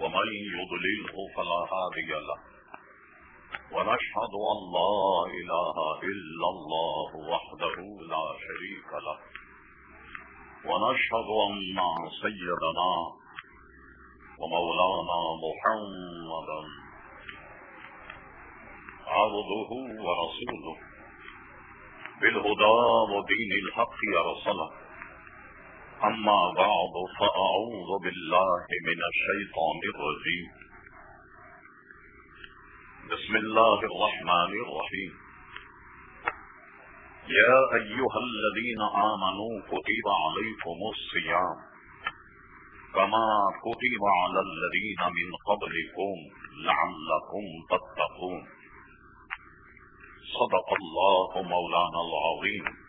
ومن يضلله فلا هادي له. ونشهد أن لا إله إلا الله وحده لا شريك له. ونشهد أن سيدنا ومولانا محمدا عبده ورسوله. بالهدى ودين الحق يرسله أما بعد، فأعوذ بالله من الشيطان الرجيم. بسم الله الرحمن الرحيم. يا أيها الذين آمنوا، كتب عليكم الصيام كما كتب على الذين من قبلكم لعلكم تتقون. صدق الله مولانا العظيم.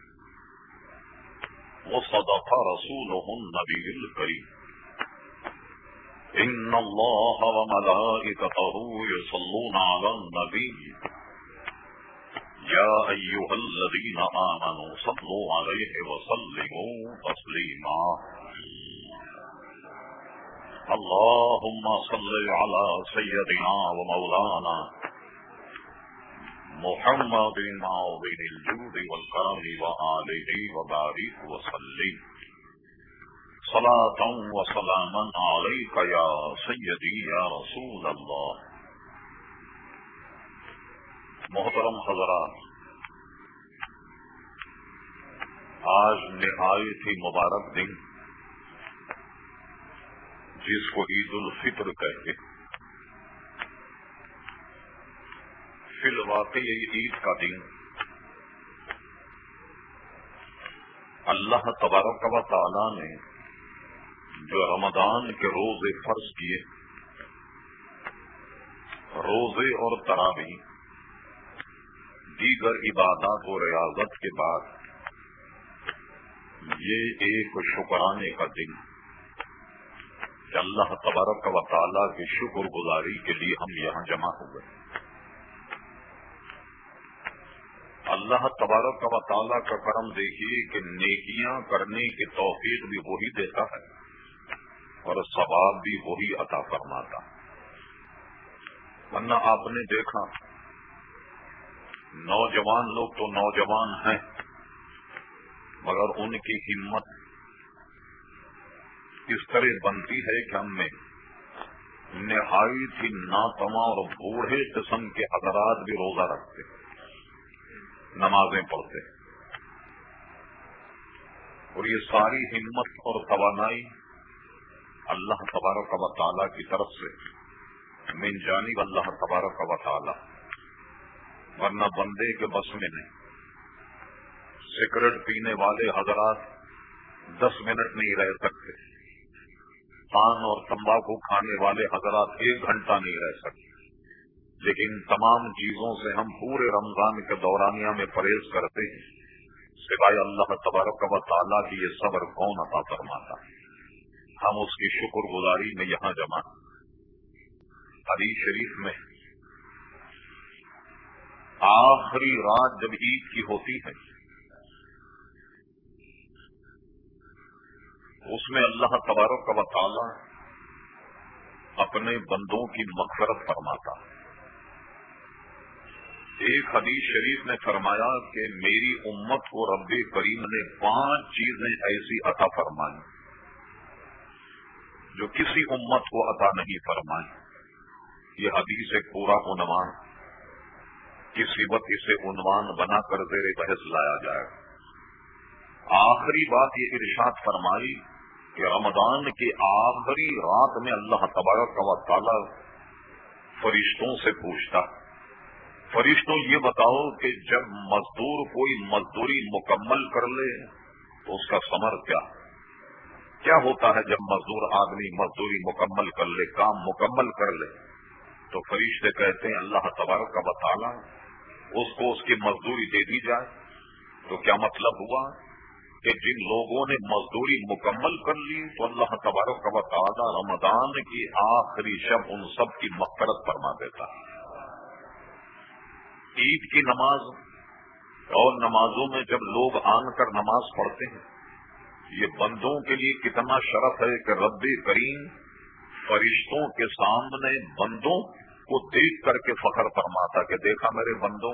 وصدق رسوله النبي الكريم. إن الله وملائكته يصلون على النبي. يا أيها الذين آمنوا صلوا عليه وسلموا تسليما. اللهم صل على سيدنا ومولانا محمد معظم الجود والكرم وآله وبارك وسلم. صلاة وسلاما عليك يا سيدي يا رسول الله. محترم حضرات، آج نہایت ہی مبارک دن، جس کو عید الفطر کہتے ہیں۔ فی الواقع عید کا دن اللہ تبارک و تعالی نے جو رمضان کے روزے فرض کیے، روزے اور تراوی دیگر عبادات و ریاضت کے بعد یہ ایک شکرانے کا دن کہ اللہ تبارک و تعالیٰ کی شکر گزاری کے لیے ہم یہاں جمع ہو گئے۔ اللہ تبارک و تعالیٰ کا کرم دیکھیے کہ نیکیاں کرنے کی توفیق بھی وہی دیتا ہے اور ثواب بھی وہی عطا فرماتا ورنہ آپ نے دیکھا، نوجوان لوگ تو نوجوان ہیں، مگر ان کی ہمت اس طرح بنتی ہے کہ ہم میں نہایت ہی ناتما اور بوڑھے قسم کے حضرات بھی روزہ رکھتے ہیں۔ نمازیں پڑھتے اور یہ ساری ہمت اور توانائی اللہ تبارک و تعالیٰ کی طرف سے من جانب اللہ تبارک و تعالیٰ۔ ورنہ بندے کے بس میں نہیں۔ سگریٹ پینے والے حضرات دس منٹ نہیں رہ سکتے۔ پان اور تمباکو کھانے والے حضرات ایک گھنٹہ نہیں رہ سکتے۔ لیکن تمام چیزوں سے ہم پورے رمضان کے دورانیہ میں پرہیز کرتے ہیں۔ سوائے اللہ تبارک و تعالیٰ کی یہ صبر کون عطا فرماتا ہم اس کی شکر گزاری میں یہاں جمع علی شریف میں آخری رات جب عید کی ہوتی ہے، اس میں اللہ تبارک و تعالی اپنے بندوں کی مغفرت فرماتا ہے۔ ایک حدیث شریف نے فرمایا کہ میری امت کو رب کریم نے پانچ چیزیں ایسی عطا فرمائی جو کسی امت کو عطا نہیں فرمائی یہ حدیث ایک پورا عنوان کسی وقت اسے عنوان بنا کر زیر بحث لایا جائے۔ آخری بات یہ ارشاد فرمائی کہ رمضان کی آخری رات میں اللہ تبارک و تعالی فرشتوں سے پوچھتا ہے۔ فرشتوں یہ بتاؤ کہ جب مزدور کوئی مزدوری مکمل کر لے تو اس کا سمر کیا؟ کیا ہوتا ہے جب مزدور آدمی مزدوری مکمل کر لے، کام مکمل کر لے؟ تو فرشتے کہتے ہیں، اللہ تبارک کا بطالہ اس کو اس کی مزدوری دے دی جائے۔ تو کیا مطلب ہوا کہ جن لوگوں نے مزدوری مکمل کر لی تو اللہ تبارک کا بطالہ رمضان کی آخری شب ان سب کی مقرت فرما دیتا۔ ہے عید کی نماز اور نمازوں میں جب لوگ آن کر نماز پڑھتے ہیں، یہ بندوں کے لیے کتنا شرف ہے کہ رب کریم فرشتوں کے سامنے بندوں کو دیکھ کر کے فخر فرماتا کہ دیکھا میرے بندوں،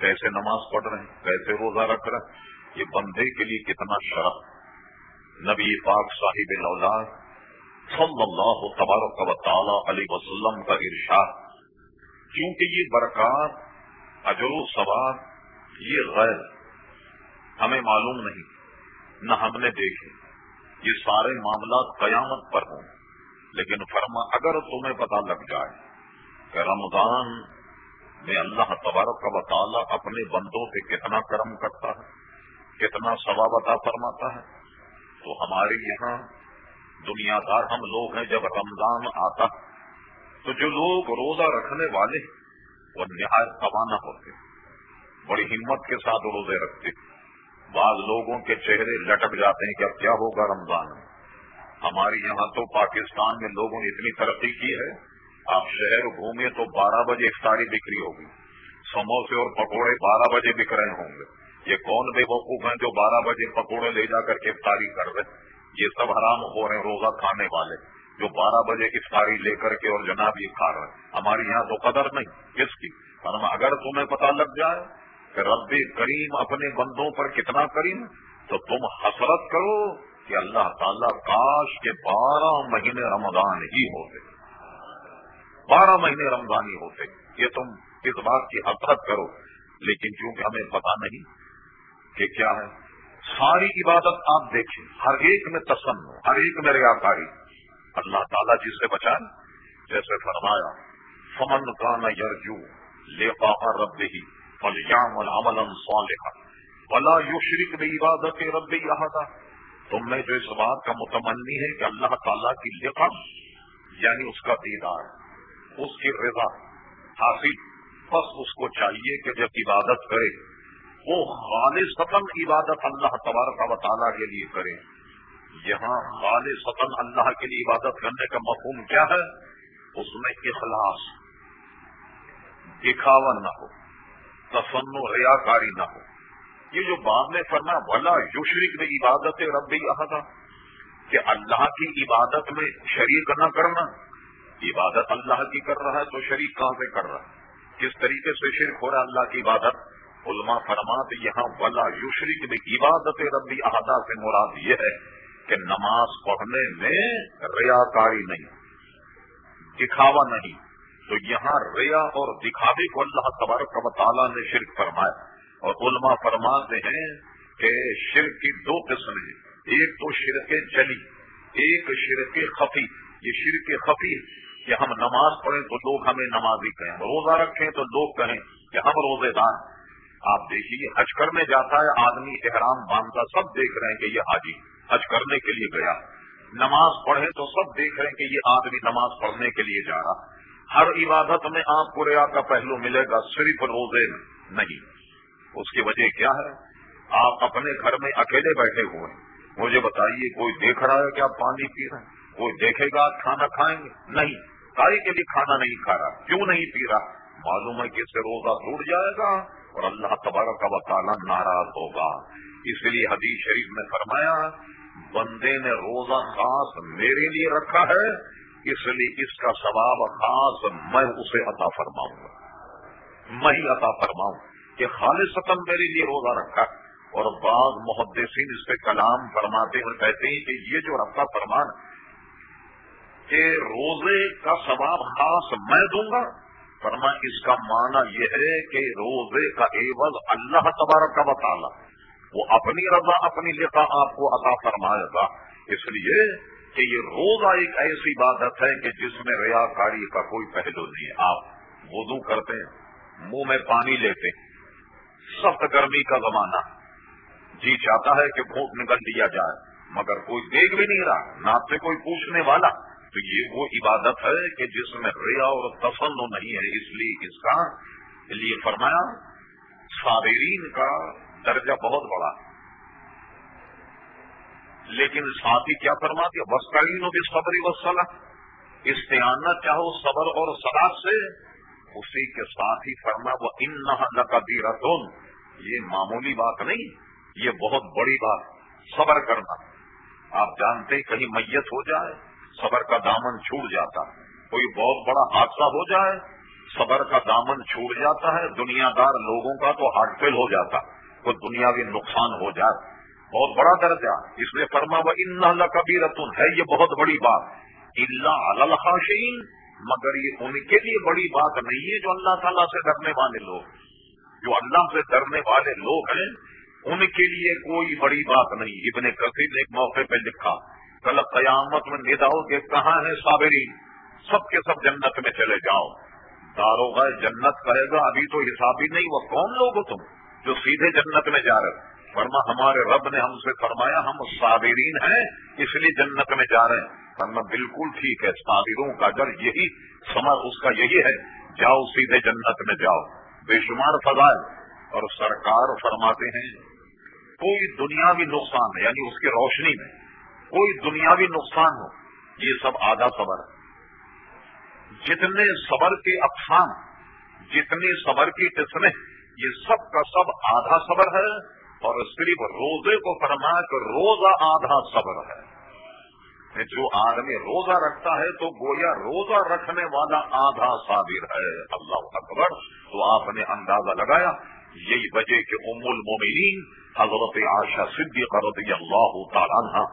کیسے نماز پڑھ رہے ہیں، کیسے روزہ رکھ رہے ہیں، یہ بندے کے لیے کتنا شرف۔ نبی پاک صاحب اولاد صلی اللہ تبارک و تعالی علیہ وسلم کا ارشاد کیونکہ یہ برکات اجر و ثواب، یہ غیر ہمیں معلوم نہیں، نہ ہم نے دیکھے۔ یہ سارے معاملات قیامت پر ہوں۔ لیکن فرما، اگر تمہیں پتا لگ جائے کہ رمضان میں اللہ تبارک کا تعالیٰ اپنے بندوں پہ کتنا کرم کرتا ہے، کتنا ثواب عطا فرماتا ہے، تو ہمارے یہاں دنیا دار ہم لوگ ہیں، جب رمضان آتا تو جو لوگ روزہ رکھنے والے ہیں وہ نہایت توانا ہوتے بڑی ہمت کے ساتھ روزے رکھتے بعض لوگوں کے چہرے لٹک جاتے ہیں کہ اب کیا ہوگا رمضان میں۔ ہمارے یہاں تو پاکستان میں لوگوں نے اتنی ترقی کی ہے۔ آپ شہر گھومے تو بارہ بجے افطاری بکری ہوگی۔ سموسے اور پکوڑے بارہ بجے بک رہے ہوں گے۔ یہ کون بے وقوف ہیں جو بارہ بجے پکوڑے لے جا کر کے افطاری کر رہے یہ سب حرام ہو رہے ہیں روزہ کھانے والے۔ جو بارہ بجے افطاری لے کر کے اور جناب یہ کھا رہے ہیں ہمارے یہاں تو قدر نہیں۔ کس کی؟ اگر تمہیں پتا لگ جائے کہ رب کریم اپنے بندوں پر کتنا کریم تو تم حسرت کرو کہ اللہ تعالیٰ کاش کے بارہ مہینے رمضان ہی ہوتے۔ بارہ مہینے رمضان ہی ہوتے۔ یہ تم اس بات کی حسرت کرو۔ لیکن کیونکہ ہمیں پتا نہیں کہ کیا ہے، ساری عبادت آپ دیکھیں۔ ہر ایک میں تسن ہر ایک میں ریاکاری۔ اللہ تعالیٰ جس سے بچائے جیسے فرمایا، فمن کا یرجو لے رب ہی فلیام العمل صالحا ولا یشرک بعبادت رب احدا تم میں جو اس بات کا متمنی ہے کہ اللہ تعالیٰ کی لقب یعنی اس کا دیدار، اس کی رضا حاصل، بس اس کو چاہیے کہ جب عبادت کرے، وہ خالص عبادت اللہ تبارک و تعالیٰ کے لیے کرے۔ یہاں خالص اللہ کے لیے عبادت کرنے کا مفہوم کیا ہے؟ اس میں اخلاص۔ دکھاوا نہ ہو تفن و ریا کاری نہ ہو۔ یہ جو بعد میں فرما بھلا یو میں عبادت ربی تھا کہ اللہ کی عبادت میں شریک نہ کرنا۔ عبادت اللہ کی کر رہا ہے تو شریک کہاں سے کر رہا ہے؟ کس طریقے سے شرک ہو رہا ہے اللہ کی عبادت؟ علماء فرمات یہاں ولا یو میں عبادت ربی احدا سے مراد یہ ہے کہ نماز پڑھنے میں ریاکاری نہیں، دکھاوا نہیں۔ تو یہاں ریا اور دکھاوے کو اللہ تبارک و تعالیٰ نے شرک فرمایا۔ اور علماء فرماتے ہیں کہ شرک کی دو قسم ہیں۔ ایک تو شرک جلی، ایک شرک خفی۔ یہ شرک خفی کہ ہم نماز پڑھیں تو لوگ ہمیں نمازی کہیں۔ روزہ رکھیں تو لوگ کہیں کہ ہم روزے دار آپ دیکھیے حج کرنے جاتا ہے، آدمی احرام باندھتا، سب دیکھ رہے ہیں کہ یہ حاجی حج کرنے کے لیے گیا۔ نماز پڑھے تو سب دیکھ رہے ہیں کہ یہ آدمی نماز پڑھنے کے لیے جا رہا۔ ہر عبادت میں آپ کو ریا کا پہلو ملے گا، صرف روزے نہیں۔ اس کی وجہ کیا ہے؟ آپ اپنے گھر میں اکیلے بیٹھے ہوئے مجھے بتائیے، کوئی دیکھ رہا ہے کہ آپ پانی پی رہے ہیں؟ کوئی دیکھے گا کھانا کھائیں گے؟ نہیں۔ کائی کے لیے کھانا نہیں کھا رہا۔ کیوں نہیں پی رہا؟ معلوم ہے کہ اس سے روزہ ٹوٹ جائے گا اور اللہ تبارک کا تعالیٰ ناراض ہوگا۔ اس لیے حدیث شریف میں فرمایا بندے نے روزہ خاص میرے لیے رکھا ہے، اس لیے اس کا ثواب خاص میں اسے عطا فرماؤں گا۔ میں ہی عطا فرماؤں کہ خالص میرے لیے روزہ رکھا۔ اور بعض محدثین اس پہ کلام فرماتے ہوئے کہتے ہیں کہ یہ جو رکھا فرمان کہ روزے کا ثواب خاص میں دوں گا فرما اس کا معنی یہ ہے کہ روزے کا عوض اللہ تبارک کا بتانا وہ اپنی رضا، اپنی لکھا آپ کو عطا فرمائے گا۔ اس لیے کہ یہ روزہ ایک ایسی عبادت ہے کہ جس میں ریا کاری کا کوئی پہلو نہیں۔ آپ وضو کرتے ہیں، منہ میں پانی لیتے ہیں۔ سخت گرمی کا زمانہ۔ جی چاہتا ہے کہ بھوک نکل دیا جائے، مگر کوئی دیکھ بھی نہیں رہا، نہ آپ سے کوئی پوچھنے والا۔ تو یہ وہ عبادت ہے کہ جس میں ریا اور تفن نہیں ہے۔ اس لیے اس کا لیے فرمایا، صابرین کا درجہ بہت بڑا ہے۔ لیکن ساتھ ہی کیا فرما دیا وسطین و بھی صبری وسلح استعانت چاہو صبر اور صلاح سے۔ اسی کے ساتھ ہی فرما وہ ان نہ یہ معمولی بات نہیں، یہ بہت بڑی بات صبر کرنا۔ آپ جانتے کہیں میت ہو جائے، صبر کا دامن چھوٹ جاتا کوئی بہت بڑا حادثہ ہو جائے، صبر کا دامن چھوٹ جاتا ہے۔ دنیا دار لوگوں کا تو ہارٹ فیل ہو جاتا ہے۔ کوئی دنیاوی نقصان ہو جائے۔ بہت بڑا درجہ اس میں فرما و ان کبھی رتن ہے، یہ بہت بڑی بات۔ اللہ الخاشین مگر یہ ان کے لیے بڑی بات نہیں ہے جو اللہ تعالیٰ سے ڈرنے والے لوگ جو اللہ سے ڈرنے والے لوگ ہیں، ان کے لیے کوئی بڑی بات نہیں۔ ابن کثیر نے ایک موقع پہ لکھا، کل قیامت میں نداؤ کہ کہاں ہے صابری سب کے سب جنت میں چلے جاؤ۔ داروغ جنت کہے گا، ابھی تو حساب ہی نہیں، وہ کون لوگ ہو تم؟ جو سیدھے جنت میں جا رہے فرما، ہمارے رب نے ہم سے فرمایا، ہم صابرین ہیں، اس لیے جنت میں جا رہے ہیں۔ فرما، بالکل ٹھیک ہے، صابروں کا ڈر یہی سمر اس کا یہی ہے، جاؤ سیدھے جنت میں جاؤ۔ بے شمار فضائل۔ اور سرکار فرماتے ہیں، کوئی دنیاوی نقصان ہے یعنی اس کی روشنی میں، کوئی دنیاوی نقصان ہو، یہ سب آدھا صبر ہے۔ جتنے صبر کے اقسام، جتنی صبر کی قسمیں یہ سب کا سب آدھا صبر ہے اور صرف روزے کو فرما کر روزہ آدھا صبر ہے۔ جو آدمی روزہ رکھتا ہے تو گویا روزہ رکھنے والا آدھا صابر ہے۔ اللہ اکبر۔ تو آپ نے اندازہ لگایا، یہی وجہ کہ ام المومنین حضرت عاشا صدیق رضی اللہ تعالیٰ عنہ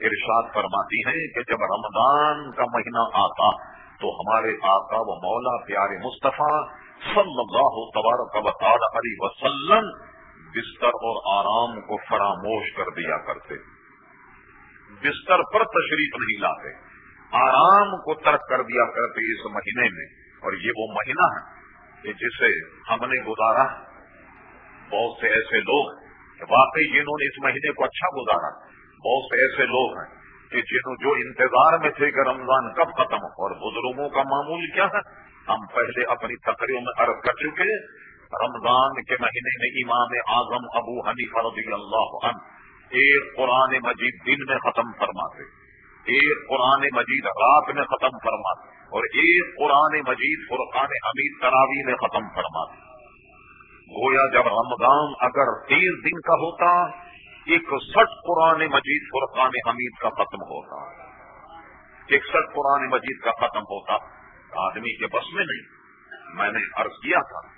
ارشاد فرماتی ہیں کہ جب رمضان کا مہینہ آتا تو ہمارے آقا و مولا پیارے مصطفیٰ صلی اللہ تبارک و تعالی علیہ وسلم بستر اور آرام کو فراموش کر دیا کرتے۔ بستر پر تشریف نہیں لاتے۔ آرام کو ترک کر دیا کرتے اس مہینے میں۔ اور یہ وہ مہینہ ہے کہ جسے ہم نے گزارا۔ بہت سے ایسے لوگ ہیں واقعی جنہوں نے اس مہینے کو اچھا گزارا۔ بہت سے ایسے لوگ ہیں کہ جنہوں جو انتظار میں تھے کہ رمضان کب ختم اور بزرگوں کا معمول کیا ہے؟ ہم پہلے اپنی تقریروں میں عرض کر چکے رمضان کے مہینے میں امام اعظم ابو حنیفہ رضی اللہ عنہ ایک قرآن مجید دن میں ختم فرماتے، ایک قرآن مجید رات میں ختم فرماتے، اور ایک قرآن مجید فرقان حمید تراوی میں ختم فرماتے۔ گویا جب رمضان اگر تیس دن کا ہوتا اکسٹھ قرآن مجید فرقان حمید کا ختم ہوتا۔ اکسٹھ قرآن مجید کا ختم ہوتا۔ آدمی کے بس میں نہیں۔ میں نے عرض کیا تھا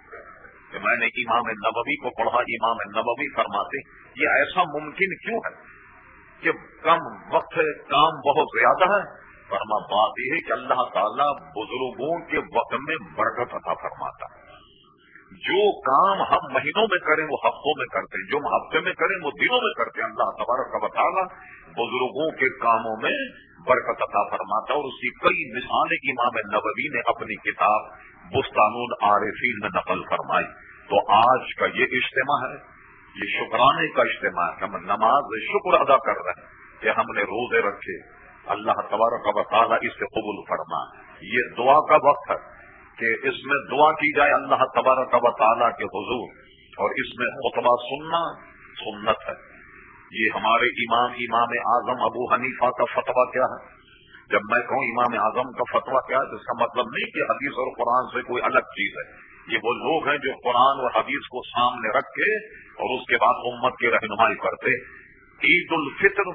کہ میں نے امام نبوی کو پڑھا، امام نبوی فرماتے، یہ ایسا ممکن کیوں ہے کہ کم وقت کام بہت زیادہ ہے؟ فرما بات یہ ہے کہ اللہ تعالیٰ بزرگوں کے وقت میں برکت عطا فرماتا۔ ہے جو کام ہم مہینوں میں کریں، وہ ہفتوں میں کرتے ہیں، جو ہم ہفتے میں کریں، وہ دنوں میں کرتے ہیں۔ اللہ تبارک کا بتانا بزرگوں کے کاموں میں برکت عطا فرماتا اور اس کی کئی مثالیں امام نبوی نے اپنی کتاب بستان العارفین میں نقل فرمائی۔ تو آج کا یہ اجتماع ہے، یہ شکرانے کا اجتماع ہے۔ ہم نماز شکر ادا کر رہے ہیں کہ ہم نے روزے رکھے۔ اللہ تبارک کا تعالیٰ اس سے قبول فرما یہ دعا کا وقت ہے۔ کہ اس میں دعا کی جائے اللہ تبارک و تعالیٰ کے حضور اور اس میں خطبہ سننا سنت ہے۔ یہ ہمارے امام امام اعظم ابو حنیفہ کا فتویٰ کیا ہے؟ جب میں کہوں امام اعظم کا فتویٰ کیا ہے اس کا مطلب نہیں کہ حدیث اور قرآن سے کوئی الگ چیز ہے۔ یہ وہ لوگ ہیں جو قرآن اور حدیث کو سامنے رکھ کے اور اس کے بعد امت کی رہنمائی کرتے۔ عید الفطر،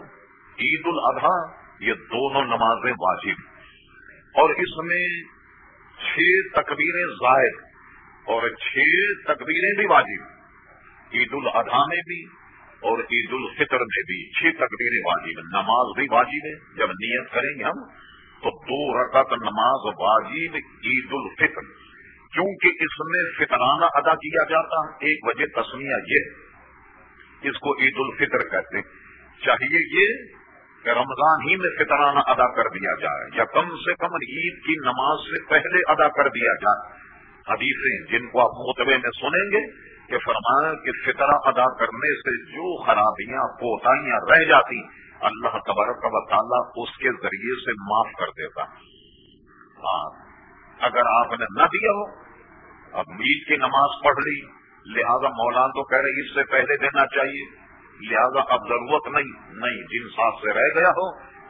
عید الاضحیٰ، یہ دونوں نمازیں واجب۔ اور اس میں چھ تکبیریں زائد اور چھ تکبیریں بھی واجب، عید الاضحیٰ میں بھی اور عید الفطر میں بھی چھ تکبیریں واجب، نماز بھی واجب ہے، جب نیت کریں گے ہم تو دو رکعت نماز واجب عید الفطر، کیونکہ اس میں فطرانہ ادا کیا جاتا ہے، ایک وجہ تسمیہ یہ، اس کو عید الفطر کہتے ہیں۔ چاہیے یہ کہ رمضان ہی میں فطرانہ ادا کر دیا جائے یا کم سے کم عید کی نماز سے پہلے ادا کر دیا جائے۔ حدیثیں جن کو آپ متبے میں سنیں گے کہ فرمایا کہ فطرہ ادا کرنے سے جو خرابیاں، کوتاہیاں رہ جاتی، اللہ تبارک و تعالیٰ اس کے ذریعے سے معاف کر دیتا۔ ہاں اگر آپ نے نہ دیا ہو، اب عید کی نماز پڑھ لی، لہذا مولانا تو کہہ رہے اس سے پہلے دینا چاہیے۔ لہذا اب ضرورت نہیں نہیں، جن ساتھ سے رہ گیا ہو،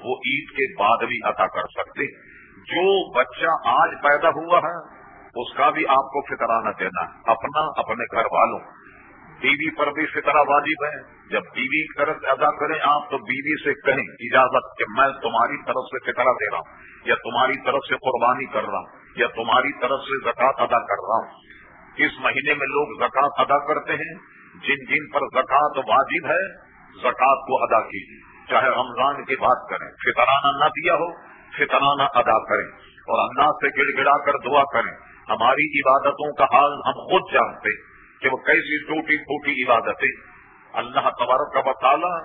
وہ عید کے بعد بھی عطا کر سکتے جو بچہ آج پیدا ہوا ہے، اس کا بھی آپ کو فطرانہ دینا ہے۔ اپنا، اپنے گھر والوں۔ بیوی پر بھی فطرہ واجب ہے۔ جب بیوی قرض ادا کریں آپ، تو بیوی سے کہیں، اجازت کہ میں تمہاری طرف سے فطرہ دے رہا ہوں، یا تمہاری طرف سے قربانی کر رہا ہوں، یا تمہاری طرف سے زکوٰۃ ادا کر رہا ہوں۔ اس مہینے میں لوگ زکوٰۃ ادا کرتے ہیں جن جن پر زکوٰۃ واجب ہے، زکوٰۃ کو ادا کیجیے۔ چاہے رمضان کی بات کریں، فطرانہ نہ دیا ہو، فطرانہ ادا کریں۔ اور اللہ سے گڑ گڑا کر دعا کریں۔ ہماری عبادتوں کا حال ہم خود جانتے کہ وہ کیسی ٹوٹی پھوٹی عبادتیں۔ اللہ تبارک کا تعالیٰ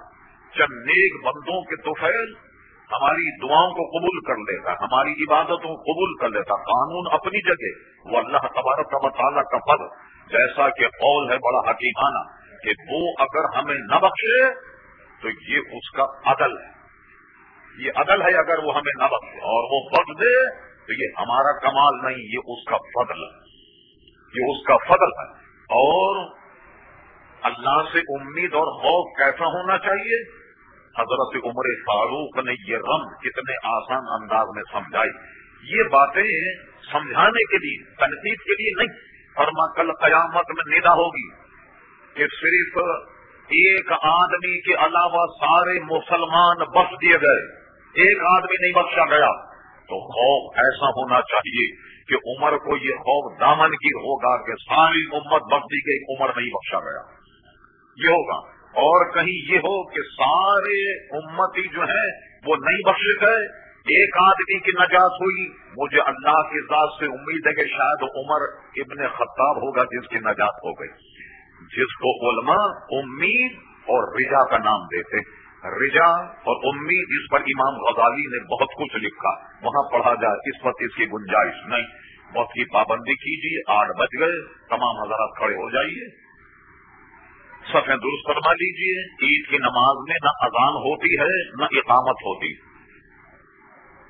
چند نیک بندوں کے توفیل ہماری دعاؤں کو قبول کر لیتا، ہماری عبادتوں کو قبول کر لیتا، قانون اپنی جگہ، وہ اللہ تبارک کا تعالیٰ کا پد جیسا کہ قول ہے بڑا حکیمانہ کہ وہ اگر ہمیں نہ بخشے تو یہ اس کا عدل ہے۔ یہ عدل ہے اگر وہ ہمیں نہ بخشے اور وہ بخش دے تو یہ ہمارا کمال نہیں، یہ اس کا فضل ہے۔ یہ اس کا فضل ہے۔ اور اللہ سے امید اور خوف کیسا ہونا چاہیے؟ حضرت عمر فاروق نے یہ رم کتنے آسان انداز میں سمجھائی۔ یہ باتیں سمجھانے کے لیے، تنقید کے لیے نہیں۔ فرما کل قیامت میں ندا ہوگی کہ صرف ایک آدمی کے علاوہ سارے مسلمان بخش دیے گئے، ایک آدمی نہیں بخشا گیا۔ تو خوف ایسا ہونا چاہیے کہ عمر کو یہ خوف دامن کی ہوگا کہ ساری امت بخشی گئی، عمر نہیں بخشا گیا۔ یہ ہوگا۔ اور کہیں یہ ہو کہ سارے امتی جو ہیں وہ نہیں بخشے گئے ایک آدمی کی نجات ہوئی، مجھے اللہ کی ذات سے امید ہے کہ شاید عمر ابن خطاب ہوگا جس کی نجات ہو گئی۔ جس کو علماء امید اور رجا کا نام دیتے رجا اور امید، اس پر امام غزالی نے بہت کچھ لکھا۔ وہاں پڑھا جائے، اس وقت اس کی گنجائش نہیں۔ بہت کی پابندی کیجیے، آٹھ بج گئے، تمام حضرات کھڑے ہو جائیے۔ سفید درست فرما لیجیے۔ عید کی نماز میں نہ اذان ہوتی ہے، نہ اقامت ہوتی۔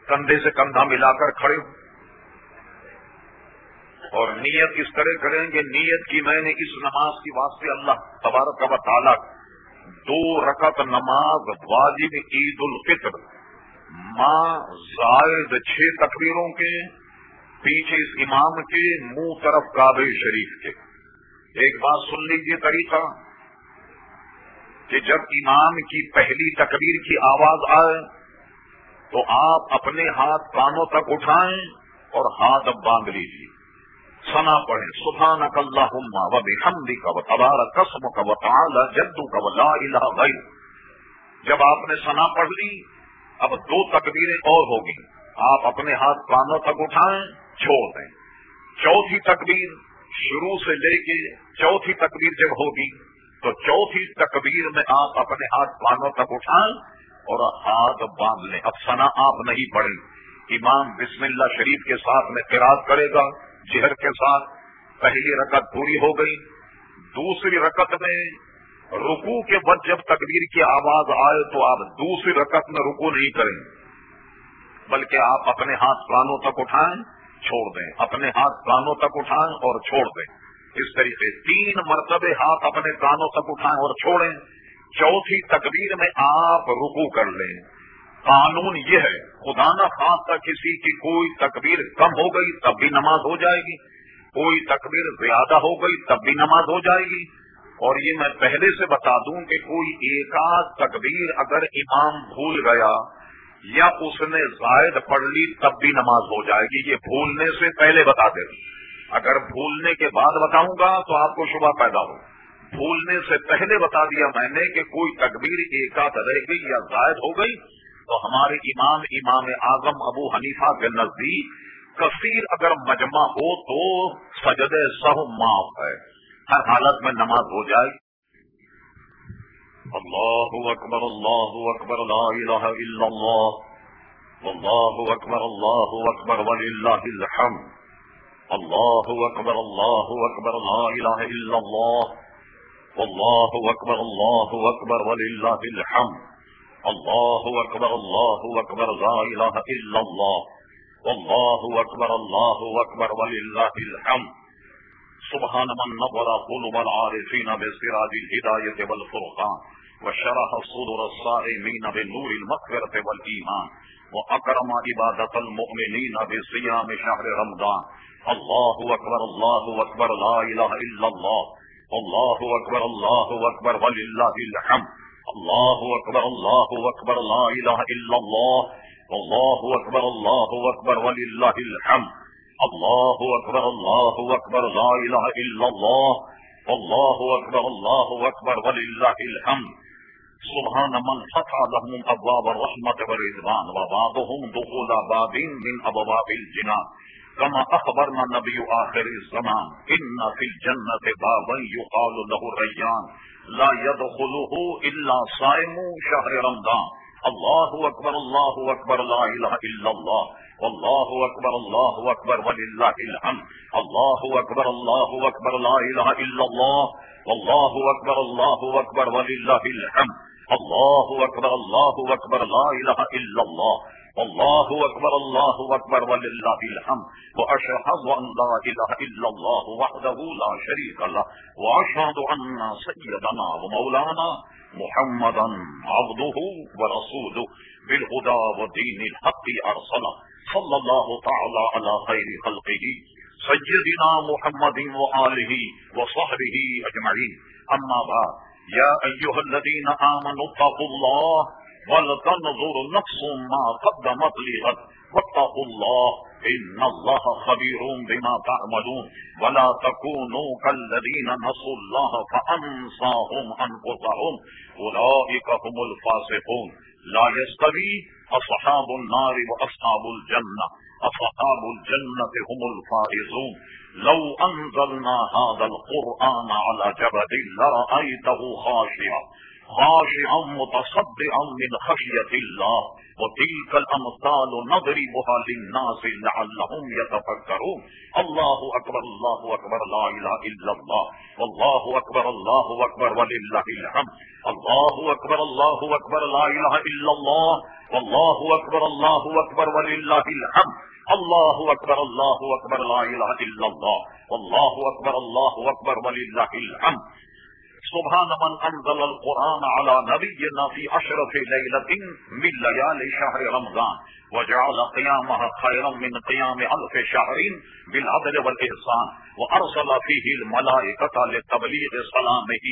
کندھے سے کندھا ملا کر کھڑے ہوں۔ اور نیت اس طرح کریں گے، نیت کی میں نے اس نماز کی واسطے اللہ تبارک کا تعالیٰ دو رکعت نماز واجب عید الفطر، ماں زائد چھ تقریروں کے، پیچھے اس امام کے، منہ طرف کعبے شریف کے۔ ایک بات سن لیجیے طریقہ، کہ جب امام کی پہلی تقریر کی آواز آئے تو آپ اپنے ہاتھ کانوں تک اٹھائیں اور ہاتھ اب باندھ لیجیے سنا پڑھیں۔ سبحان اللہ و بحمدی کا و تبار قسم کا و تعالی جدو کا و لا الہ غیر۔ جب آپ نے سنا پڑھ لی، اب دو تقبیریں اور ہوگی آپ اپنے ہاتھ کانوں تک اٹھائیں، چھوڑ دیں۔ چوتھی تقبیر شروع سے لے کے چوتھی تقبیر جب ہوگی، تو چوتھی تقبیر میں آپ اپنے ہاتھ کانوں تک اٹھائیں اور ہاتھ باندھ لیں اب سنا آپ نہیں پڑھیں امام بسم اللہ شریف کے ساتھ میں قرآد کرے گا، جہر کے ساتھ۔ پہلی رکعت پوری ہو گئی۔ دوسری رکعت میں رکو کے بعد جب تقدیر کی آواز آئے تو آپ دوسری رکعت میں رکو نہیں کریں۔ بلکہ آپ اپنے ہاتھ کانوں تک اٹھائیں، چھوڑ دیں۔ اپنے ہاتھ کانوں تک اٹھائیں اور چھوڑ دیں۔ اس طریقے تین مرتبے ہاتھ اپنے کانوں تک اٹھائیں اور چھوڑیں۔ چوتھی تقدیر میں آپ رکو کر لیں۔ قانون یہ ہے، خدا نہ خاص کسی کی کوئی تکبیر کم ہو گئی تب بھی نماز ہو جائے گی۔ کوئی تکبیر زیادہ ہو گئی تب بھی نماز ہو جائے گی۔ اور یہ میں پہلے سے بتا دوں کہ کوئی ایک آدھ اگر امام بھول گیا یا اس نے زائد پڑھ لی تب بھی نماز ہو جائے گی۔ یہ بھولنے سے پہلے بتا دے۔ اگر بھولنے کے بعد بتاؤں گا تو آپ کو شبہ پیدا ہو۔ بھولنے سے پہلے بتا دیا میں نے کہ کوئی تکبیر ایک رہ گئی یا زائد ہو گئی، تو ہمارے امام امام اعظم ابو حنیفہ کے نزدیک کثیر اگر مجمع ہو تو سجد سہ معاف ہے۔ ہر حالت میں نماز ہو جائے۔ اللہ اکبر اللہ اکبر، لا الہ الا اللہ۔ اللہ اکبر اللہ اکبر، وللہ الحمد۔ اللہ اکبر اللہ اکبر، لا الہ الا اللہ۔ واللہ اکبر اللہ اکبر وللہ الحمد الله أكبر الله أكبر لا إله إلا الله والله أكبر الله أكبر ولله الحمد سبحان من نظر قلوب العارفين بسراج الهداية والفرقان وشرح صدر الصائمين بنور المغفرة والإيمان وأكرم عبادة المؤمنين بصيام شهر رمضان الله أكبر الله أكبر لا إله إلا الله الله أكبر الله أكبر ولله الحمد الله أكبر الله أكبر لا إله إلا الله الله أكبر الله أكبر ولله الحمد الله أكبر الله أكبر لا إله إلا الله الله أكبر الله أكبر ولله الحمد سبحان من فتح لهم أبواب الرحمة والرضوان وبعضهم دخول باب من أبواب الجنان كما أخبرنا النبي آخر الزمان، إن في الجنة بابا يقال له الريان لا يدخله إلا صائم شهر رمضان. الله أكبر الله أكبر، لا إله إلا الله. والله أكبر، الله أكبر، ولله الحمد. الله أكبر الله أكبر، لا إله إلا الله. والله أكبر، الله أكبر، ولله الحمد. الله أكبر الله أكبر، لا إله إلا الله. الله أكبر الله أكبر ولله الحمد وأشهد أن لا إله إلا الله وحده لا شريك له وأشهد أن سيدنا ومولانا محمدا عبده ورسوله بالهدى ودين الحق أرسله صلى الله تعالى على خير خلقه سيدنا محمد وآله وصحبه أجمعين أما بعد يا أيها الذين آمنوا اتقوا الله ولتنظر نفس ما قدمت لغد. واتقوا الله إن الله خبير بما تعملون. ولا تكونوا كالذين نسوا الله فأنساهم أنفسهم. أولئك هم الفاسقون. الفائزون. لو أنزلنا هذا القرآن على جبل لرأيته خاشعا. خاشعا متصدعا من خشية الله وتلك الأمثال نضربها للناس لعلهم يتفكرون الله أكبر الله أكبر لا إله إلا الله والله أكبر الله أكبر ولله الحمد۔ الله أكبر الله أكبر لا إله إلا الله والله أكبر الله أكبر ولله الحمد۔ الله أكبر الله أكبر لا إله إلا الله والله أكبر الله أكبر ولله الحمد۔ سبحان من أنزل القرآن على نبينا في أشرف ليلة من ليالي شهر رمضان، وجعل قيامها خيرا من قيام ألف شهر بالعدل والإحسان، وأرسل فيه الملائكة لتبليغ سلامه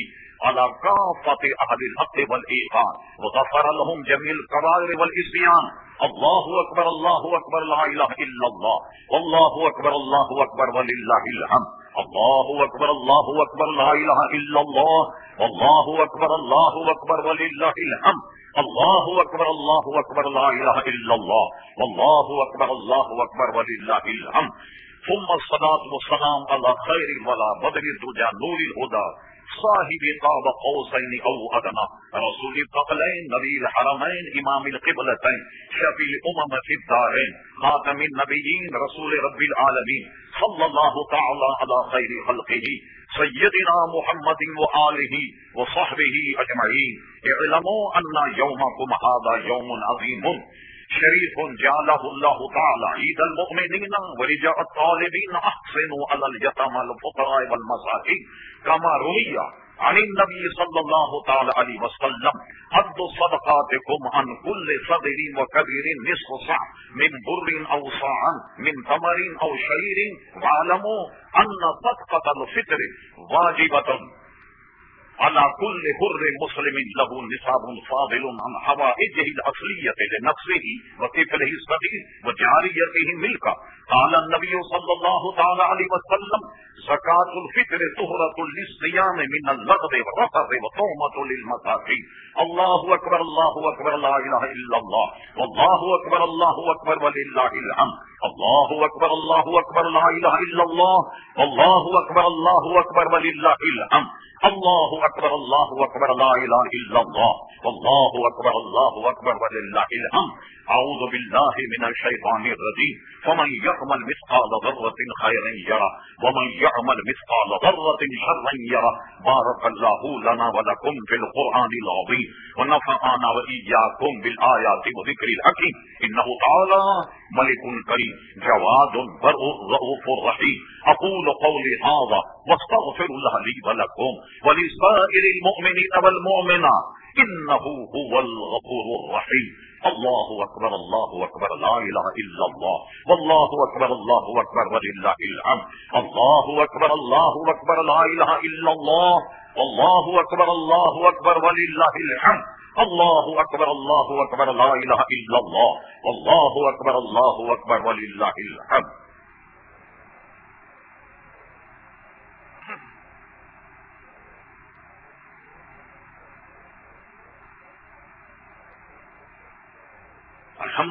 على كافة أهل الحق والإيقان وغفر لهم جميع الكبائر والإسيان. الله أكبر الله أكبر، لا إله إلا الله، والله أكبر، الله أكبر، ولله الحمد. الله أكبر الله أكبر لا إله الا الله والله أكبر الله أكبر ولله الحمد الله أكبر الله أكبر لا إله الا الله والله أكبر الله أكبر ولله الحمد ثم الصلاة والسلام على خير ولا بدر الدجى نور الهدى صاحب قاب قوسين او ادنا رسول الثقلين نبي الحرمين امام القبلتين، شفي الامم في الدارين، خاتم النبيين، رسول رب العالمين. صلى الله تعالى على خير خلقه، سيدنا محمد وآله وصحبه أجمعين. اعلموا أن يومكم هذا يوم عظيم. شريف جعله الله تعالى عيد المؤمنين ورجاء الطالبين أحسنوا على اليتامى الفقراء والمساكين كما روي عن النبي صلى الله تعالى عليه وسلم حد صدقاتكم عن كل صغير وكبير نصف صع من بر أو صاعا من تمر أو شعير واعلموا أن صدقة الفطر واجبة على كل حر مسلم له نصاب فاضل عن حوائجه الأصلية لنفسه وطفله الصغير وجاريته ملكا قال النبي صلى الله تعالى عليه وسلم زكاة الفطر طهرة للصيام من اللغب والرفض وطومة للمساكين الله أكبر الله أكبر لا إله إلا الله والله أكبر الله أكبر ولله الحمد. الله أكبر الله أكبر لا إله إلا الله والله أكبر الله أكبر ولله الحمد. الله أكبر الله أكبر لا إله إلا الله والله أكبر الله أكبر ولله الحمد. أعوذ بالله من الشيطان الرجيم فمن يعمل مثقال ذرة خيرا يرى ومن يعمل مثقال ذرة شرا يره. بارك الله لنا ولكم في القرآن العظيم. ونفعنا وإياكم بالآيات وذكر الحكيم. إنه تعالى ملك كريم. جواد برء رؤوف رحيم. أقول قولي هذا واستغفر الله لي ولكم ولسائر المؤمنين والمؤمنات. إنه هو الغفور الرحيم. الله أكبر الله أكبر لا إله الا الله والله أكبر الله أكبر ولله الحمد الله أكبر الله أكبر لا إله الا الله والله أكبر الله أكبر ولله الحمد الله أكبر الله أكبر لا إله الا الله والله أكبر الله أكبر ولله الحمد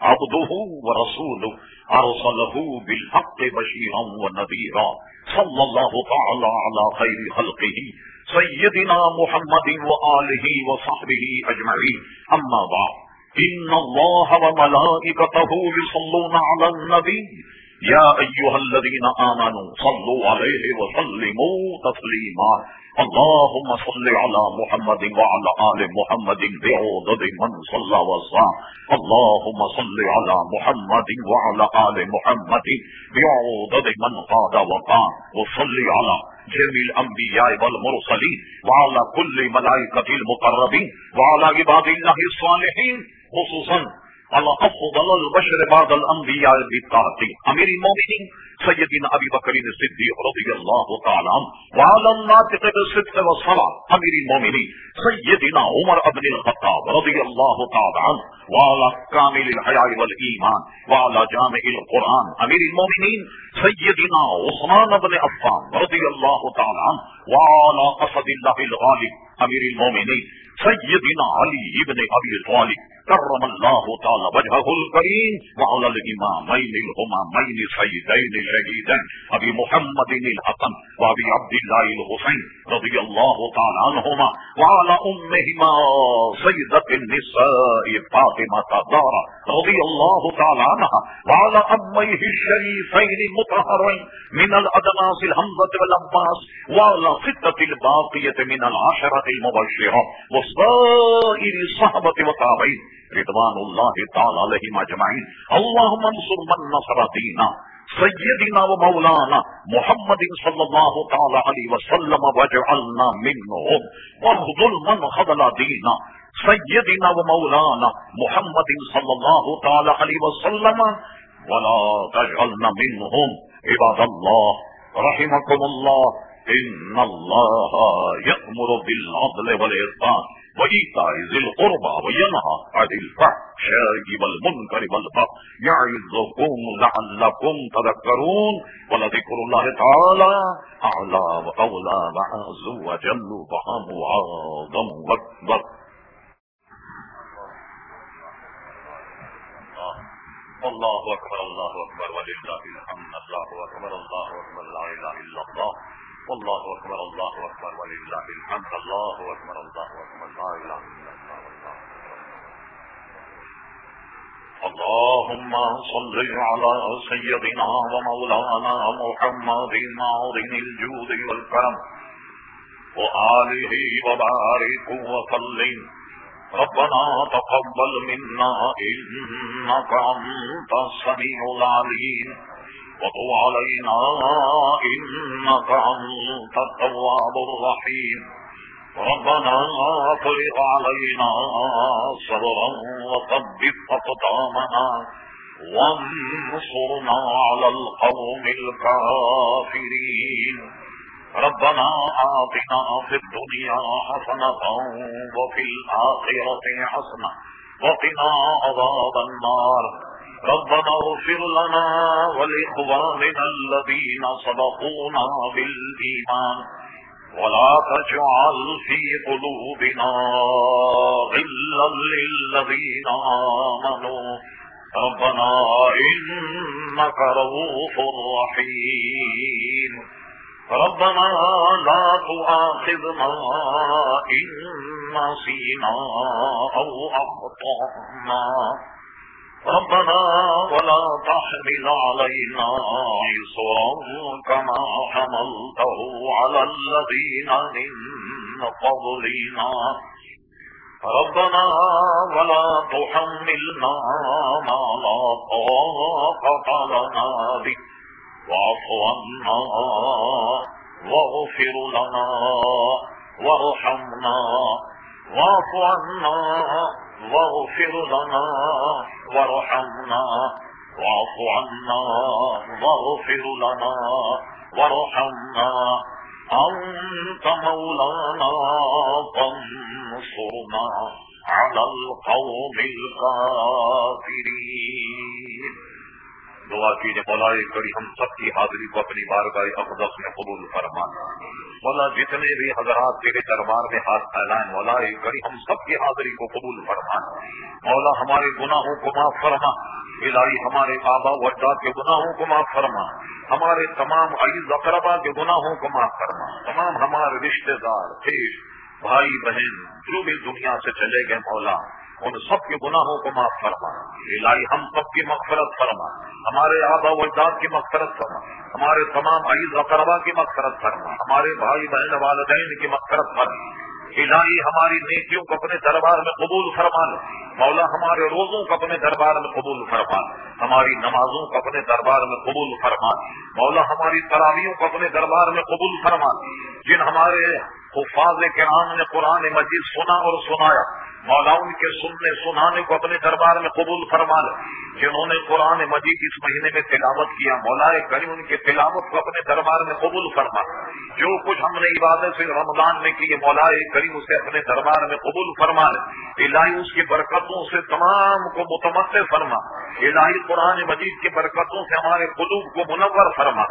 عبده ورسوله، أرسله بالحق بشيرا ونذيرا. صلى الله تعالى على خير خلقه، سيدنا محمد وآله وصحبه أجمعين. أما بعد، إن الله وملائكته يصلون على النبي يا أيها الذين آمنوا صلوا عليه وسلموا تسليما. اللهم صل على محمد وعلى آل محمد بعودد من صلى وصام اللهم صل على محمد وعلى آل محمد بعودد من قاد وقام وصل على جميع الأنبياء والمرسلين وعلى كل ملائكة المقربين وعلى عباد الله الصالحين، خصوصا على أفضل البشر بعد الأنبياء بالطاعة أمير المؤمنين سيدنا أبي بكر الصديق رضي الله تعالى عنه وعلى الناطق بالصدق والصلاة. أمير المؤمنين سيدنا عمر بن الخطاب رضي الله تعالى عنه وعلى كامل الحياء والإيمان وعلى جامع القرآن. أمير المؤمنين سيدنا عثمان بن عفان رضي الله تعالى عنه وعلى أسد الله الغالب. أمير المؤمنين سيدنا علي بن أبي طالب. کرم اللہ تعالی وجہ الکریم وعلى الامامین الامامین سیدین شہیدین ابی محمد الحسن وابی عبد اللہ الحسین رضی اللہ تعالی عنہما وعلى امہما سیدت النساء فاطمہ تدارا رضی اللہ تعالی عنہ وعلى امہ الشریفین متحرین من الادناس الحمزة والعباس وعلى ستة الباقية من العشرة المبشرة وصائر الصحبة وطابعين رضوان اللہ تعالی علیہ مجمعین اللہم انصر من نصر دینا سیدنا و مولانا محمد صلی اللہ تعالی علیہ وسلم وجعلنا منهم وخذل من خذل دینا سیدنا و مولانا محمد صلی اللہ تعالی علیہ وسلم. ولا تجعلنا منهم عباد اللہ رحمكم اللہ. ان اللہ یأمر بالعدل والإرفان وإيتاء ذي القربى وينهى عن الفحشاء والمنكر والبغي يعظكم لعلكم تذكرون ولذكر الله تعالى أعلى وأولى وعز وجل وعام وعظم واكبر الله أكبر الله أكبر، ولله الحمد، الله أكبر الله أكبر، لا إله إلا الله. والله اكبر الله اكبر ولله الحمد، الله اكبر الله اكبر لا اله الا الله اللهم صل على سيدنا ومولانا محمد معظم الجود والكرم، وآله وبارك وسلم. ربنا تقبل منا إنك أنت السميع العليم. وطو علينا إنك أنت التواب الرحيم ربنا فرغ علينا صبرا وثبت أقدامنا وانصرنا على القوم الكافرين ربنا آتنا في الدنيا حسنة وفي الآخرة حسنة وقنا عذاب النار ربنا اغفر لنا ولإخواننا الذين صدقونا بالإيمان ولا تجعل في قلوبنا غلا للذين آمنوا ربنا إنك روح رحيم ربنا لا تؤاخذنا إن نسينا أو أخطأنا ربنا ولا تحمل علينا عصرا كما حملته على الذين من قبلنا. ربنا ولا تحملنا ما لا طاقة لنا به. واعف عنا واغفر لنا وارحمنا. واعف عنا واغفر لنا وارحمنا، واعف عنا، واغفر لنا وارحمنا. أنت مولانا، فانصرنا على القوم الكافرين. دعا کیجیے مولا کری ہم سب کی حاضری کو اپنی بارگاہ اقدس میں قبول فرمانا مولا جتنے بھی حضرات تیرے دربار میں ہاتھ پھیلائیں، مولا کری ہم سب کی حاضری کو قبول فرمانا مولا ہمارے گناہوں کو معاف فرما۔ الہی ہمارے آبا و اجداد کے گناہوں کو معاف فرما۔ ہمارے تمام عیز اقربا کے گناہوں کو معاف فرما۔ تمام ہمارے رشتے دار پیش بھائی بہن، جو بھی دنیا سے چلے گئے مولا ان سب کے گناہوں کو معاف فرما۔ الہی ہم سب کی مغفرت فرما۔ ہمارے آبا و اجداد کی مغفرت فرما۔ ہمارے تمام عیز اقربا کی مغفرت فرما۔ ہمارے بھائی بہن والدین کی مغفرت فرما۔ الہی ہماری نیکیوں کو اپنے دربار میں قبول فرما لو مولا ہمارے روزوں کو اپنے دربار میں قبول فرما۔ ہماری نمازوں کو اپنے دربار میں قبول فرما۔ مولا ہماری تراویوں کو اپنے دربار میں قبول فرما۔ جن ہمارے حفاظ کرام نے قرآن مجید سنا اور سنایا۔ مولا ان کے سننے سنانے کو اپنے دربار میں قبول فرما لو جنہوں نے قرآن مجید اس مہینے میں تلاوت کیا، مولا کریم ان کے تلاوت کو اپنے دربار میں قبول فرما۔ جو کچھ ہم نے عبادت سے رمضان میں کیے، مولا کریم اسے اپنے دربار میں قبول فرما لے۔ الہی اس کی برکتوں سے تمام کو متمد فرما۔ الہی قرآن مجید کی برکتوں سے ہمارے قلوب کو منور فرما۔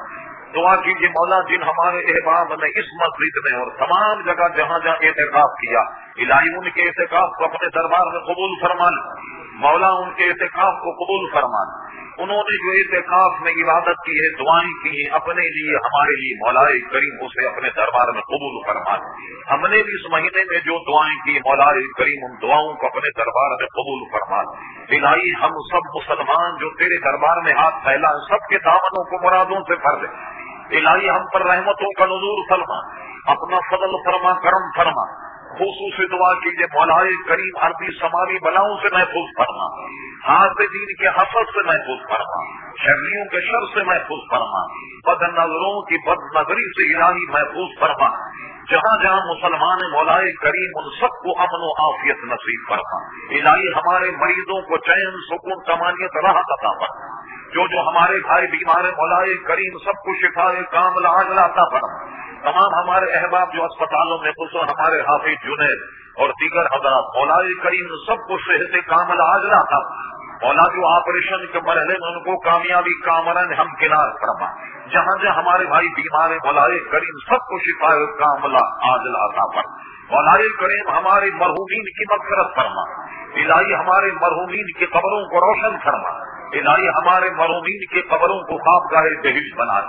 دعا کیجیے مولا جن ہمارے احباب نے اس مسجد میں اور تمام جگہ جہاں جہاں احتکاب کیا، الہی ان کے احتکاب کو اپنے دربار میں قبول فرمان، مولا ان کے احتکاب کو قبول فرمان۔ انہوں نے جو احتکاب میں عبادت کی ہے، دعائیں کی ہیں، اپنے لیے، ہمارے لیے مولا کریم اسے اپنے دربار میں قبول فرمان ہم نے بھی اس مہینے میں جو دعائیں کی مولا کریم ان دعاؤں کو اپنے دربار میں قبول فرمان الہی، ہم سب مسلمان جو تیرے دربار میں ہاتھ پھیلا سب کے دامنوں کو مرادوں سے بھر دیں الہی، ہم پر رحمتوں کا نظور فرما۔ اپنا فضل فرما، کرم فرما۔ خصوصی دعا کیجیے مولا کریم عربی سماوی بلاؤں سے محفوظ فرما، ہاتھ دین کے حسد سے محفوظ فرما شہریوں کے شر سے محفوظ فرما بد نظروں کی بد نظری سے الہی محفوظ فرما جہاں جہاں مسلمان مولائے کریم ان سب کو امن و عافیت نصیب فرما۔ الہی ہمارے مریضوں کو چین، سکون کمانیت راحت عطا فرما۔ جو جو ہمارے بھائی بیمار مولائے کریم سب کو شفا، کام، لاج لاتا فرما۔ تمام ہمارے احباب جو اسپتالوں میں خصوص ہمارے حافظ جنید اور دیگر حضرات مولائے کریم سب کو صحت، کام، لاج لاتا مولا جو آپریشن کے مرحلے میں ان کو کامیابی کامرن ہم کنار فرما۔ جہاں جہاں ہمارے بھائی بیمار مولائے کریم سب کو شفا کاملا آج لاتا پر مولائے کریم ہمارے مرحومین کی مغفرت فرما۔ الہی ہمارے مرحومین کی قبروں کو روشن فرما۔ الہی ہمارے مرومین کے قبروں کو خواب گاہ دہیج بنا۔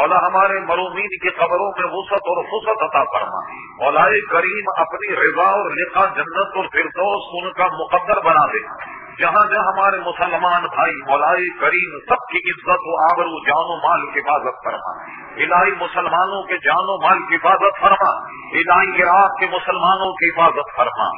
مولا ہمارے مرومین کے قبروں میں وسط اور فسط عطا فرما۔ مولا کریم اپنی رضا اور لکھا جنت اور فردوس ان کا مقدر بنا دے۔ جہاں جہاں ہمارے مسلمان بھائی، مولائی کریم سب کی عزت و آبر و جان و مال کی حفاظت فرما الہی مسلمانوں کے جان و مال کی حفاظت فرما الہی عراق کے مسلمانوں کی حفاظت فرما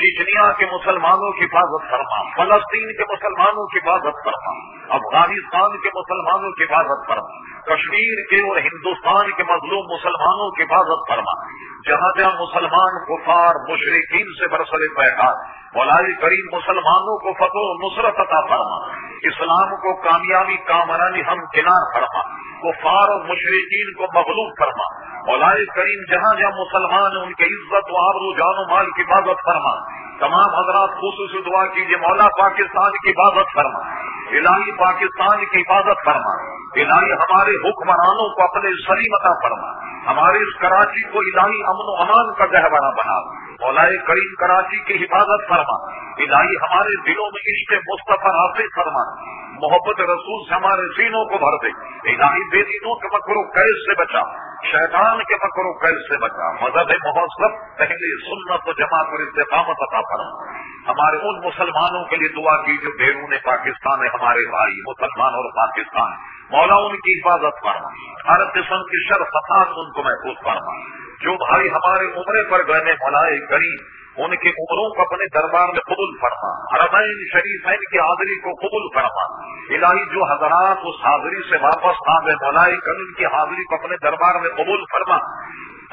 چیچنیا کے مسلمانوں کی حفاظت فرما فلسطین کے مسلمانوں کی حفاظت فرما افغانستان کے مسلمانوں کی حفاظت فرما کشمیر کے اور ہندوستان کے مظلوم مسلمانوں کی حفاظت فرما۔ جہاں جہاں مسلمان، کفار مشرقین سے برسر پیغام۔ مولائی کریم مسلمانوں کو فتح و نصرت عطا فرما۔ اسلام کو کامیابی، کامرانی ہم کنار فرما۔ کفار اور مشرقین کو مغلوب فرما۔ مولائی کریم جہاں جہاں مسلمان ان کے عزت و آبر و جان و مال کی حفاظت فرما۔ تمام حضرات خصوصی دعا کیجیے مولا پاکستان کی حفاظت فرما، الہی پاکستان کی حفاظت فرما، الہی ہمارے حکمرانوں کو اپنے سلیمتا فرما۔ ہماری اس کراچی کو الہی امن و امان کا گہوارہ بنا مولائے کریم کراچی کی حفاظت فرما۔ الہی ہمارے دلوں میں عشق مصطفیٰ حاصل فرما۔ محبت رسول سے ہمارے سینوں کو بھر دے۔ الہی بے دینوں کے مکرو قید سے بچا۔ شیطان کے مکرو قید سے بچا۔ مذہب مہذب پہلے سنت و جماعت اور استقامت عطا فرما۔ ہمارے ان مسلمانوں کے لیے دعا کی جو بیرون پاکستان ہے، ہمارے بھائی مسلمان اور پاکستان۔ مولا ان کی حفاظت فرما۔ ہر قسم کی شر فساد ان کو محفوظ فرما۔ جو بھائی ہمارے عمرے پر گئے ملائے کری ان کی عمروں کو اپنے دربار میں قبول فرما۔ حرمین شریفین کی حاضری کو قبول فرما۔ الہی جو حضرات اس حاضری سے واپس آ گئے ملائی کر ان کی حاضری کو اپنے دربار میں قبول فرما۔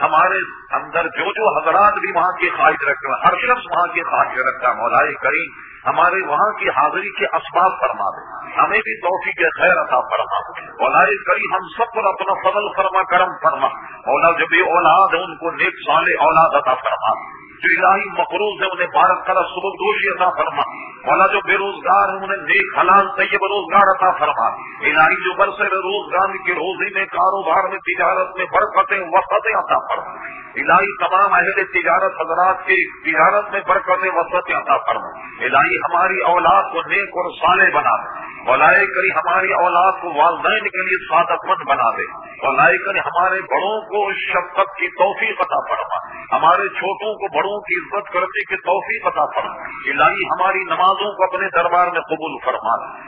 ہمارے اندر جو جو حضرات بھی وہاں کی خواہش رکھتے ہیں، ہر شخص وہاں کی خواہش رکھتا ہے مولائی کریم۔ ہمارے وہاں کی حاضری کے اسباب فرما دے۔ ہمیں بھی توفیق خیر عطا فرما۔ مولائی کری ہم سب پر اپنا فضل فرما، کرم فرما۔ اولا جو بھی اولاد ہے، ان کو نیک سال اولاد عطا فرما۔ جو الہی مقروض ہے انہیں بھارت کا سبک دوشی عطا فرما۔ مولا جو بے روزگار ہے انہیں نیک حلال طیب روزگار عطا فرما۔ الہی جو برسے روزگار کی روزی میں، کاروبار میں، تجارت میں برکتیں وسطیں عطا فرما۔ الہی تمام اہل تجارت حضرات کی تجارت میں برکتیں وسطیں عطا فرما۔ الہی ہماری اولاد کو نیک اور صالح بنا دے۔ بلائے کری ہماری اولاد کو والدین کے لیے سعادت مند بنا دے۔ بلائے کری ہمارے بڑوں کو شفقت کی توفیق عطا فرما۔ ہمارے چھوٹوں کو بڑوں کی عزت کرنے کی توفیق عطا فرما۔ الہی ہماری نمازوں کو اپنے دربار میں قبول فرما۔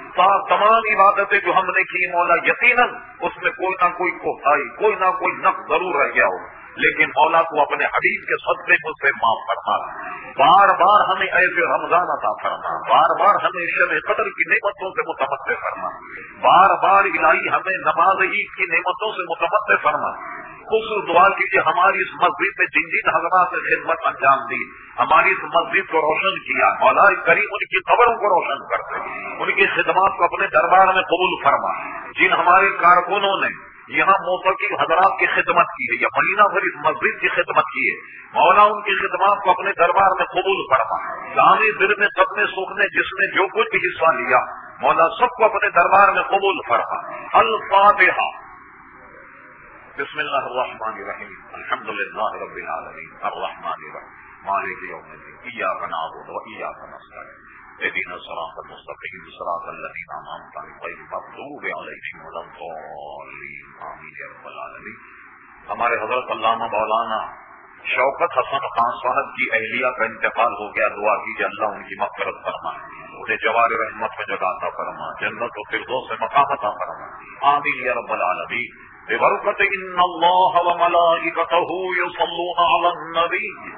تمام عبادتیں جو ہم نے کی مولا یقیناً اس میں کوئی نہ کوئی کوئی کوئی نہ کوئی نقص ضرور رہ گیا ہو۔ لیکن مولا کو اپنے حبیب کے صدقے مجھ سے معاف فرما۔ بار بار ہمیں ایسے رمضان عطا فرما۔ بار بار ہمیں شب قدر کی نعمتوں سے متمد فرما۔ بار بار الہی ہمیں نماز عید کی نعمتوں سے متمد فرما۔ خوش دعا کیجیے ہماری اس مسجد میں جن جن حضرات نے خدمت انجام دی۔ ہماری اس مسجد کو روشن کیا۔ مولا کریم ان کی خبروں کو روشن کرتے ان کی خدمات کو اپنے دربار میں قبول فرما۔ جن ہمارے کارکنوں نے یہاں موسیقی حضرات کی خدمت کی ہے، یا مہینہ بھر اس مسجد کی خدمت کی ہے۔ مولا ان کی خدمات کو اپنے دربار میں قبول فرما۔ جامع دل میں سب نے نے جس نے جو کچھ بھی حصہ لیا مولا سب کو اپنے دربار میں قبول فرما۔ الفاتحہ۔ بسم اللہ الرحمن الرحیم۔ الحمد للہ رب العالمین۔ الرحمن الرحیم۔ مالک یوم الدین۔ ایاک نعبد و ایاک نستعین۔ اهدنا الصراط المستقيم، صراط الذين انعمت عليهم غير المغضوب عليهم ولا الضالين. امين يا رب العالمين. ہمارے حضرت علامہ مولانا شوکت حسن خان صاحب کی اہلیہ کا انتقال ہو گیا، دعا کیجیے اللہ ان کی مغفرت فرما انہیں جوار رحمت میں جگاتا فرما جنت و فردوں سے مقامتا فرما آمین یا رب العالمین۔ ببرکت ان اللہ وملائکته يصلون على النبی۔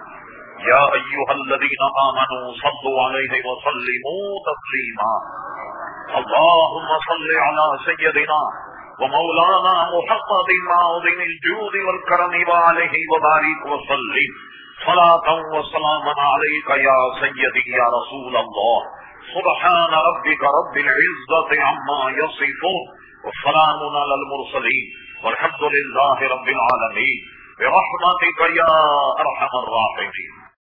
يا أيها الذين آمنوا صلوا عليه وسلموا تسليما. اللهم صل على سيدنا ومولانا محمد معظم الجود والكرم وعليه وبارك وسلم. صلاة وسلاما عليك يا سيدي يا رسول الله. سبحان ربك رب العزة عما يصفون. والسلام على المرسلين. والحمد لله رب العالمين. برحمتك يا أرحم الراحمين.